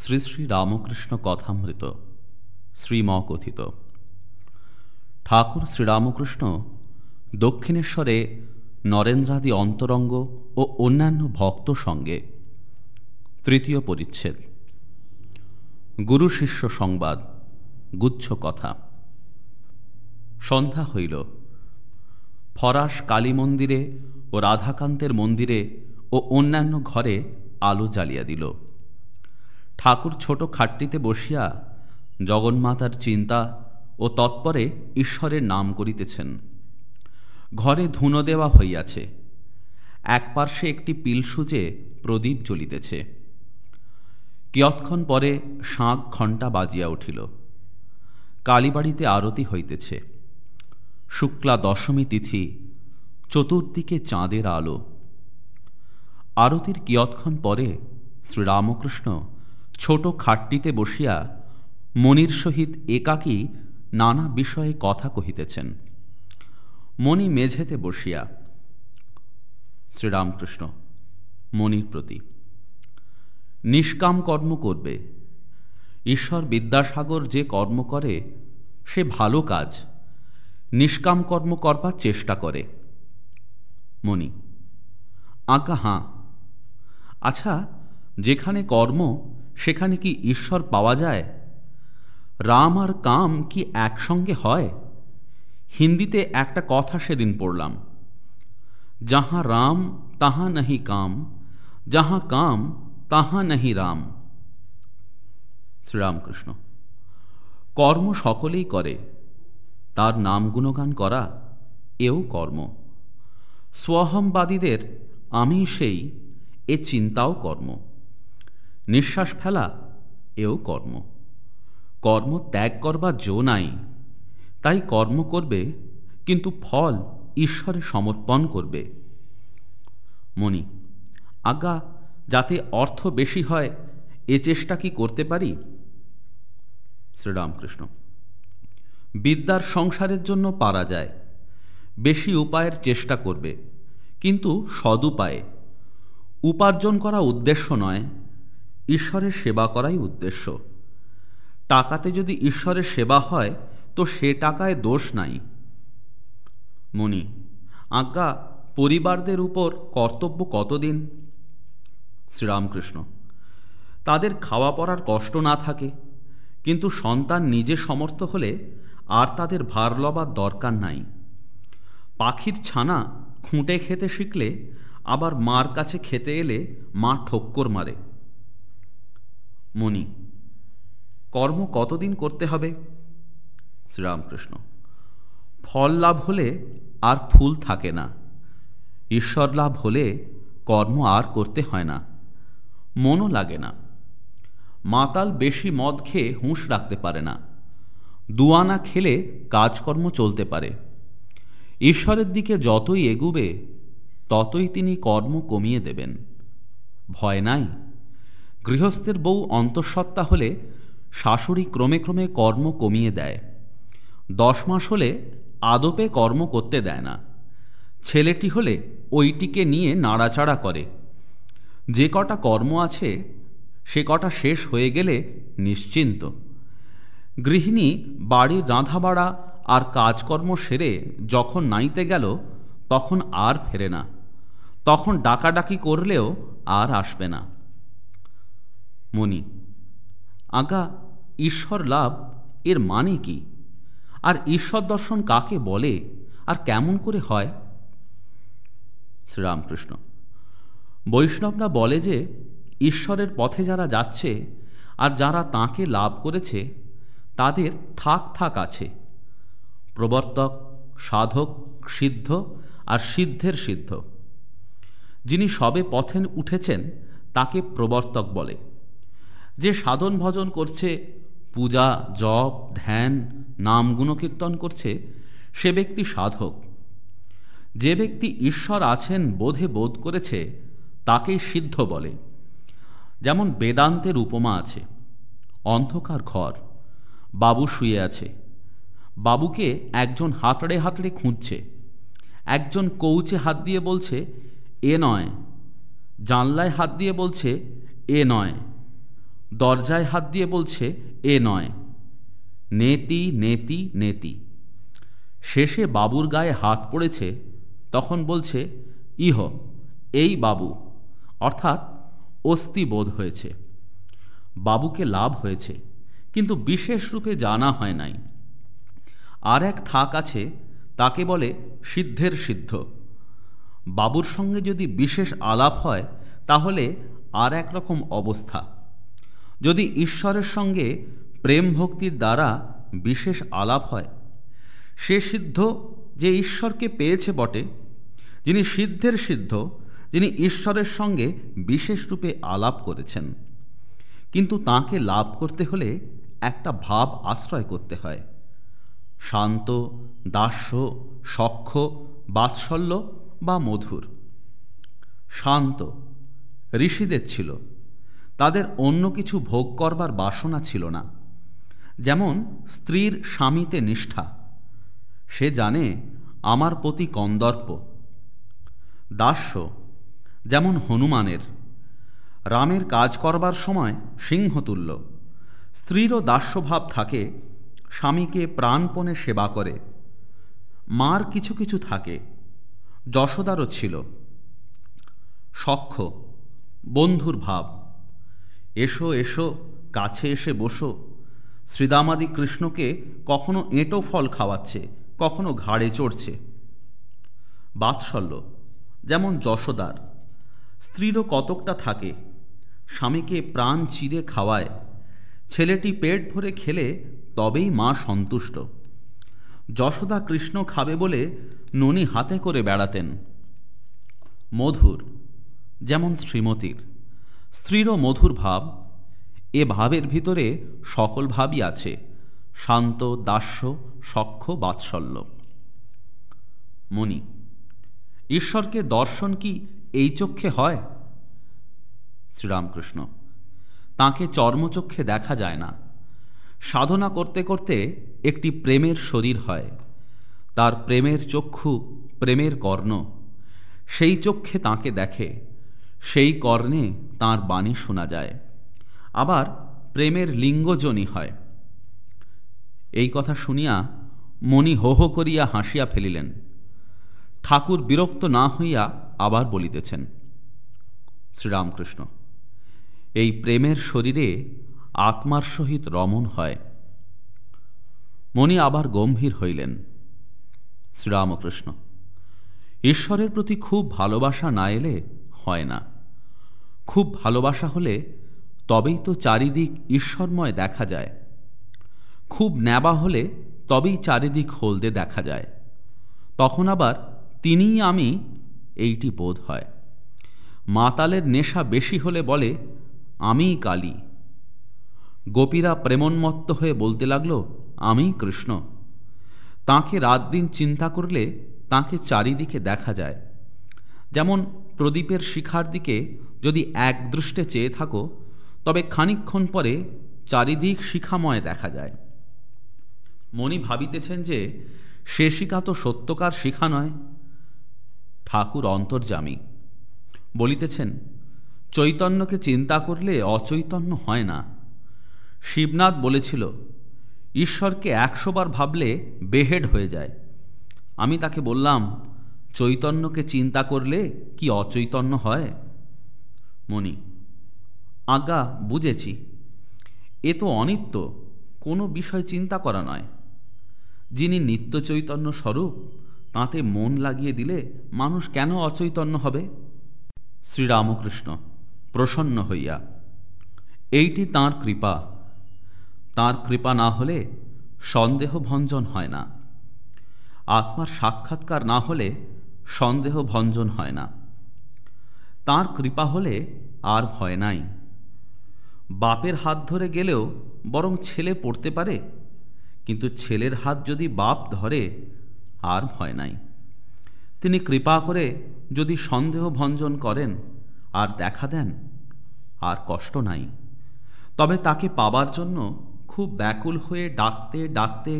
শ্রী শ্রী রামকৃষ্ণ কথামৃত শ্রীম কথিত ঠাকুর শ্রীরামকৃষ্ণ দক্ষিণেশ্বরে নরেন্দ্রাদি অন্তরঙ্গ ও অন্যান্য ভক্ত সঙ্গে তৃতীয় পরিচ্ছেদ। গুরু শিষ্য সংবাদ, গুচ্ছ কথা। সন্ধ্যা হইল। ফরাস কালী মন্দিরে ও রাধাকান্তের মন্দিরে ও অন্যান্য ঘরে আলো জ্বালিয়া দিল। ঠাকুর ছোট খাটটিতে বসিয়া জগন্মাতার চিন্তা ও তৎপরে ঈশ্বরের নাম করিতেছেন। ঘরে ধুনো দেওয়া হইয়াছে। এক পার্শ্বে একটি পিলসুচে প্রদীপ জ্বলিতেছে। কিয়ৎক্ষণ পরে শাঁখ ঘণ্টা বাজিয়া উঠিল। কালীবাড়িতে আরতি হইতেছে। শুক্লা দশমী তিথি, চতুর্দিকে চাঁদের আলো। আরতির কিয়ৎক্ষণ পরে শ্রীরামকৃষ্ণ ছোট খাটটিতে বসিয়া মনির সহিত একাকী নানা বিষয়ে কথা কহিতেছেন। মণি মেঝেতে বসিয়া, শ্রীরামকৃষ্ণ মনির প্রতি নিষ্কাম কর্ম করবে। ঈশ্বর বিদ্যাসাগর যে কর্ম করে, সে ভালো কাজ। নিষ্কাম কর্ম করবার চেষ্টা করে। মণি, আজ্ঞা, হাঁ। আচ্ছা যেখানে কর্ম সেখানে কি ঈশ্বর পাওয়া যায়? রাম আর কাম কি একসঙ্গে হয়? হিন্দিতে একটা কথা সেদিন পড়লাম। যাহা রাম, তাহা নাহি কাম, যাহা কাম, তাহা নাহি রাম। শ্রীরামকৃষ্ণ, কর্ম সকলেই করে। তার নাম গুণগান করা, এও কর্ম। স্বহমবাদীদের আমি সেই, এ চিন্তাও কর্ম। নিঃশ্বাস ফেলা, এও কর্ম। কর্ম ত্যাগ করবার জো নাই। তাই কর্ম করবে, কিন্তু ফল ঈশ্বরে সমর্পণ করবে। মণি আজ্ঞা যাতে অর্থ বেশি হয়, এ চেষ্টা কি করতে পারি? শ্রীরামকৃষ্ণ, বিদ্যার সংসারের জন্য পারা যায়। বেশি উপায়ের চেষ্টা করবে, কিন্তু সদুপায়ে। উপার্জন করা উদ্দেশ্য নয় ঈশ্বরের সেবা করাই উদ্দেশ্য। টাকাতে যদি ঈশ্বরের সেবা হয়, তো সে টাকায় দোষ নাই। মণি, আজ্ঞা, পরিবারদের উপর কর্তব্য কতদিন? শ্রীরামকৃষ্ণ, তাদের খাওয়া পড়ার কষ্ট না থাকে, কিন্তু সন্তান নিজে সমর্থ হলে আর তাদের ভার লবার দরকার নাই। পাখির ছানা খুঁটে খেতে শিখলে, আবার মার কাছে খেতে এলে মা ঠক্কর মারে। মণি কর্ম কতদিন করতে হবে? শ্রীরামকৃষ্ণ, ফল লাভ হলে আর ফুল থাকে না। ঈশ্বর লাভ হলে কর্ম আর করতে হয় না। মনও লাগে না। মাতাল বেশি মদ খেয়ে হুঁশ রাখতে পারে না। দুয়ানা খেলে কাজকর্ম চলতে পারে। ঈশ্বরের দিকে যতই এগুবে, ততই তিনি কর্ম কমিয়ে দেবেন। ভয় নাই? গৃহস্থের বউ অন্তঃসত্ত্বা হলে শাশুড়ি ক্রমে ক্রমে কর্ম কমিয়ে দেয়। দশ মাস হলে আদপে কর্ম করতে দেয় না। ছেলেটি হলে ওইটিকে নিয়ে নাড়াচাড়া করে। যে কটা কর্ম আছে, সে কটা শেষ হয়ে গেলে নিশ্চিন্ত। গৃহিণী বাড়ির রাঁধাবাড়া আর কাজকর্ম সেরে যখন নাইতে গেল, তখন আর ফেরে না। তখন ডাকাডাকি করলেও আর আসবে না। মণি আজ্ঞা ঈশ্বর লাভ এর মানে কি? আর ঈশ্বর দর্শন কাকে বলে? আর কেমন করে হয়? শ্রীরামকৃষ্ণ, বৈষ্ণবরা বলে যে, ঈশ্বরের পথে যারা যাচ্ছে আর যারা তাকে লাভ করেছে, তাদের থাক থাক আছে। প্রবর্তক, সাধক, সিদ্ধ আর সিদ্ধের সিদ্ধ। যিনি সবে পথে উঠেছেন, তাকে প্রবর্তক বলে। যে সাধন ভজন করছে, পূজা, জপ, ধ্যান, নাম গুণকীর্তন করছে, সে ব্যক্তি সাধক। যে ব্যক্তি ঈশ্বর আছেন বোধে বোধ করেছে, তাকেই সিদ্ধ বলে। যেমন বেদান্তের উপমা আছে, অন্ধকার ঘর, বাবু শুয়ে আছে। বাবুকে একজন হাতড়ে হাতড়ে খুঁজছে, একজন কৌচে হাত দিয়ে বলছে, এ নয়। জানলায় হাত দিয়ে বলছে, এ নয়। দরজায় হাত দিয়ে বলছে, এ নয়। নেতি নেতি নেতি। শেষে বাবুর গায়ে হাত পড়েছে, তখন বলছে, ইহ, এই বাবু। অর্থাৎ অস্থি বোধ হয়েছে। বাবুকে লাভ হয়েছে, কিন্তু বিশেষ রূপে জানা হয় নাই। আর এক থাক আছে, তাকে বলে সিদ্ধের সিদ্ধ। বাবুর সঙ্গে যদি বিশেষ আলাপ হয়, তাহলে আর এক রকম অবস্থা। যদি ঈশ্বরের সঙ্গে প্রেম ভক্তির দ্বারা বিশেষ আলাপ হয়, সে সিদ্ধ যে ঈশ্বরকে পেয়েছে বটে, যিনি সিদ্ধের সিদ্ধ, যিনি ঈশ্বরের সঙ্গে বিশেষ রূপে আলাপ করেছেন। কিন্তু তাকে লাভ করতে হলে একটা ভাব আশ্রয় করতে হয়। শান্ত, দাস্য, সক্ষ, বাৎসল্য বা মধুর। শান্ত, ঋষিদের ছিল। তাদের অন্য কিছু ভোগ করবার বাসনা ছিল না। যেমন স্ত্রীর স্বামীতে নিষ্ঠা, সে জানে আমার প্রতি কন্দর্প। দাস্য, যেমন হনুমানের, রামের কাজ করবার সময় সিংহতুল্য। স্ত্রীরও দাস্যভাব থাকে, স্বামীকে প্রাণপণে সেবা করে। মার কিছু কিছু থাকে, যশোদারও ছিল। সক্ষ বন্ধুর ভাব। এসো এসো, কাছে এসে বসো। শ্রীদামাদি কৃষ্ণকে কখনো এঁটো ফল খাওয়াচ্ছে, কখনো ঘাড়ে চড়ছে। বাৎসল্য, যেমন যশোদার স্ত্রীরও কতকটা থাকে, স্বামীকে প্রাণ চিরে খাওয়ায়, ছেলেটি পেট ভরে খেলে তবেই মা সন্তুষ্ট। যশোদা কৃষ্ণ খাবে বলে ননি হাতে করে বেড়াতেন। মধুর, যেমন শ্রীমতীর। স্ত্রীরও মধুর ভাব, এ ভাবের ভিতরে সকল ভাবই আছে, শান্ত, দাস্য সক্ষ বাৎসল্য। মণি ঈশ্বরকে দর্শন কি এই চক্ষে হয়? শ্রীরামকৃষ্ণ, তাকে চর্মচক্ষে দেখা যায় না। সাধনা করতে করতে একটি প্রেমের শরীর হয়। তার প্রেমের চক্ষু প্রেমের কর্ণ, সেই চক্ষে তাকে দেখে। সেই কর্ণে তার বাণী শোনা যায়। আবার প্রেমের লিঙ্গজনী হয়। এই কথা শুনিয়া মণি হো হো করিয়া হাসিয়া ফেলিলেন। ঠাকুর বিরক্ত না হইয়া আবার বলিতেছেন, শ্রীরামকৃষ্ণ, এই প্রেমের শরীরে আত্মার সহিত রমণ হয় মণি আবার গম্ভীর হইলেন, শ্রীরামকৃষ্ণ, ঈশ্বরের প্রতি খুব ভালোবাসা না এলে হয় না। খুব ভালোবাসা হলে তবেই তো চারিদিক ঈশ্বরময় দেখা যায়। খুব ন্যাবা হলে তবেই চারিদিক হলদে দেখা যায়। তখন আবার তিনিই আমি এইটি বোধ হয়। মাতালের নেশা বেশি হলে বলে, আমিই কালী। গোপীরা প্রেমন্মত্ত হয়ে বলতে লাগল আমি কৃষ্ণ। তাকে রাত দিন চিন্তা করলে তাকে চারিদিকে দেখা যায়। যেমন প্রদীপের শিখার দিকে যদি এক দৃষ্টে চেয়ে থাকো, তবে খানিক্ষণ পরে চারিদিক শিখাময় দেখা যায়। মনি ভাবিতেছেন যে, সে শিখা তো সত্যকার শিখা নয়। ঠাকুর অন্তর্জামী বলিতেছেন, চৈতন্যকে চিন্তা করলে অচৈতন্য হয় না। শিবনাথ বলেছিল, ঈশ্বরকে একশোবার ভাবলে বেহেড হয়ে যায়। আমি তাকে বললাম, চৈতন্যকে চিন্তা করলে কি অচৈতন্য হয়? মণি, আজ্ঞা, বুঝেছি। এ তো অনিত্য, কোনো বিষয় চিন্তা করা নয়। যিনি নিত্য চৈতন্য স্বরূপ, তাতে মন লাগিয়ে দিলে মানুষ কেন অচৈতন্য হবে? শ্রীরামকৃষ্ণ, প্রসন্ন হইয়া, এইটি তার কৃপা। তার কৃপা না হলে সন্দেহ ভঞ্জন হয় না। আত্মার সাক্ষাৎকার না হলে সন্দেহ ভঞ্জন হয় না। তার কৃপা হলে আর ভয় নাই। বাপের হাত ধরে গেলেও বরং ছেলে পড়তে পারে, কিন্তু ছেলের হাত যদি বাপ ধরে, আর ভয় নাই। তিনি কৃপা করে যদি সন্দেহ ভঞ্জন করেন, আর দেখা দেন, আর কষ্ট নাই। তবে তাকে পাবার জন্য খুব ব্যাকুল হয়ে ডাকতে ডাকতে,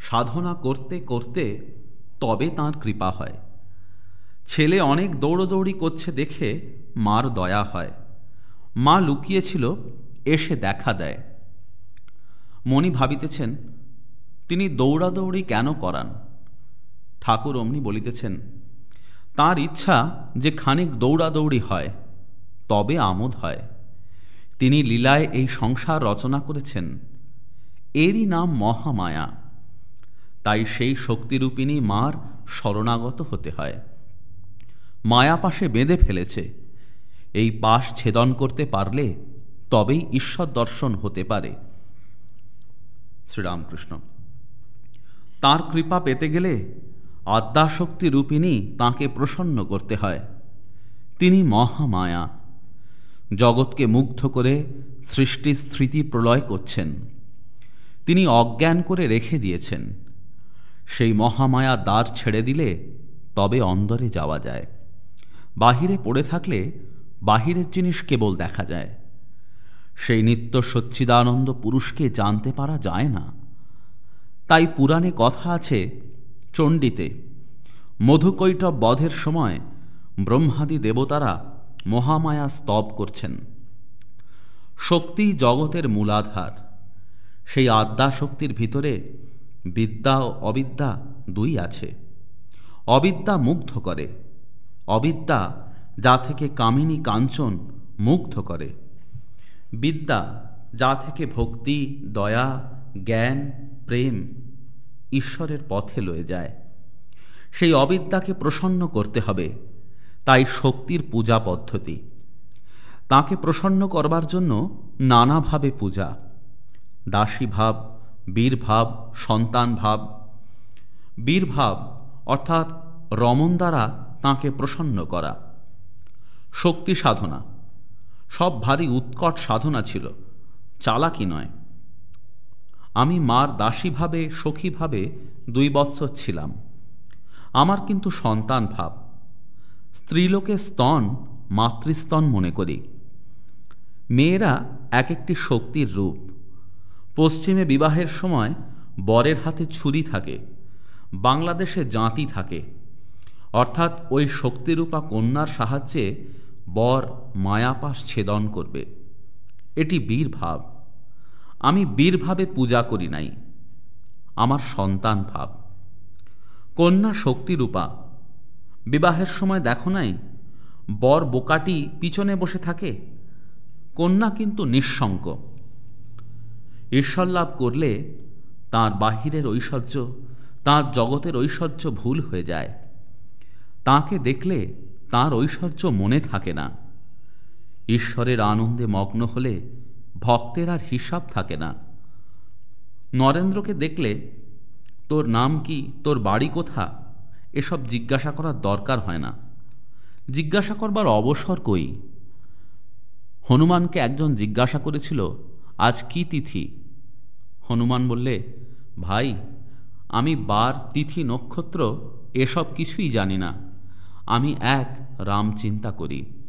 সাধনা করতে করতে তবে তার কৃপা হয়। ছেলে অনেক দৌড়োদৌড়ি করছে দেখে মার দয়া হয়। মা লুকিয়েছিল, এসে দেখা দেয়। মণি ভাবিতেছেন, তিনি দৌড়াদৌড়ি কেন করান? ঠাকুর অমনি বলিতেছেন, তার ইচ্ছা যে খানিক দৌড়াদৌড়ি হয়, তবে আমোদ হয়। তিনি লীলায় এই সংসার রচনা করেছেন। এরই নাম মহামায়া। তাই সেই শক্তিরূপিণী মার শরণাগত হতে হয়। মায়া পাশে বেঁধে ফেলেছে। এই পাশ ছেদন করতে পারলে তবেই ঈশ্বর দর্শন হতে পারে। শ্রীরামকৃষ্ণ। তার কৃপা পেতে গেলে আদ্যাশক্তি রূপিণী তাঁকে প্রসন্ন করতে হয়। তিনি মহামায়া। জগৎকে মুগ্ধ করে সৃষ্টি স্মৃতি প্রলয় করছেন। তিনি অজ্ঞান করে রেখে দিয়েছেন। সেই মহামায়া দ্বার ছেড়ে দিলে তবে অন্দরে যাওয়া যায়। বাহিরে পড়ে থাকলে বাহিরের জিনিস কেবল দেখা যায়। সেই নিত্য সচ্চিদানন্দ পুরুষকে জানতে পারা যায় না। তাই পুরাণে কথা আছে চণ্ডীতে, মধুকৈটব বধের সময় ব্রহ্মাদি দেবতারা মহামায়া স্তব করছেন। শক্তি জগতের মূলাধার, সেই আদ্যা শক্তির ভিতরে বিদ্যা ও অবিদ্যা দুই আছে। অবিদ্যা মুগ্ধ করে অবিদ্যা, যা থেকে কামিনী কাঞ্চন মুগ্ধ করে। বিদ্যা, যা থেকে ভক্তি, দয়া, জ্ঞান, প্রেম ঈশ্বরের পথে লয়ে যায়। সেই অবিদ্যাকে প্রসন্ন করতে হবে, তাই শক্তির পূজা পদ্ধতি। তাকে প্রসন্ন করবার জন্য নানাভাবে পূজা। দাসী ভাব বীরভাব সন্তান ভাব। বীরভাব অর্থাৎ রমন দ্বারা তাঁকে প্রসন্ন করা। শক্তি সাধনা। সব ভারী উৎকট সাধনা ছিল, চালাকি নয়। আমি মার দাসীভাবে, সখীভাবে দুই বৎসর ছিলাম। আমার কিন্তু সন্তান ভাব। স্ত্রীলোকে স্তন, মাতৃস্তন মনে করি। মেয়েরা এক একটি শক্তির রূপ। পশ্চিমে বিবাহের সময় বরের হাতে ছুরি থাকে, বাংলাদেশে জাঁতি থাকে। অর্থাৎ ওই শক্তিরূপা কন্যার সাহায্যে বর মায়াপাশ ছেদন করবে। এটি বীর ভাব। আমি বীরভাবে পূজা করি নাই। আমার সন্তান ভাব। কন্যা শক্তিরূপা, বিবাহের সময় দেখো নাই, বর বোকাটি পিছনে বসে থাকে? কন্যা কিন্তু নিঃসঙ্ক। ঈশ্বর লাভ করলে তার বাহিরের ঐশ্বর্য, তার জগতের ঐশ্বর্য ভুল হয়ে যায়। তাকে দেখলে তার ঐশ্বর্য মনে থাকে না। ঈশ্বরের আনন্দে মগ্ন হলে ভক্তের আর হিসাব থাকে না। নরেন্দ্রকে দেখলে, তোর নাম কি? তোর বাড়ি কোথা? এসব জিজ্ঞাসা করার দরকার হয় না। জিজ্ঞাসা করবার অবসর কই? হনুমানকে একজন জিজ্ঞাসা করেছিল, আজ কি তিথি? হনুমান বললে, ভাই, আমি বার, তিথি, নক্ষত্র, এসব কিছুই জানি না। আমি এক রাম চিন্তা করি।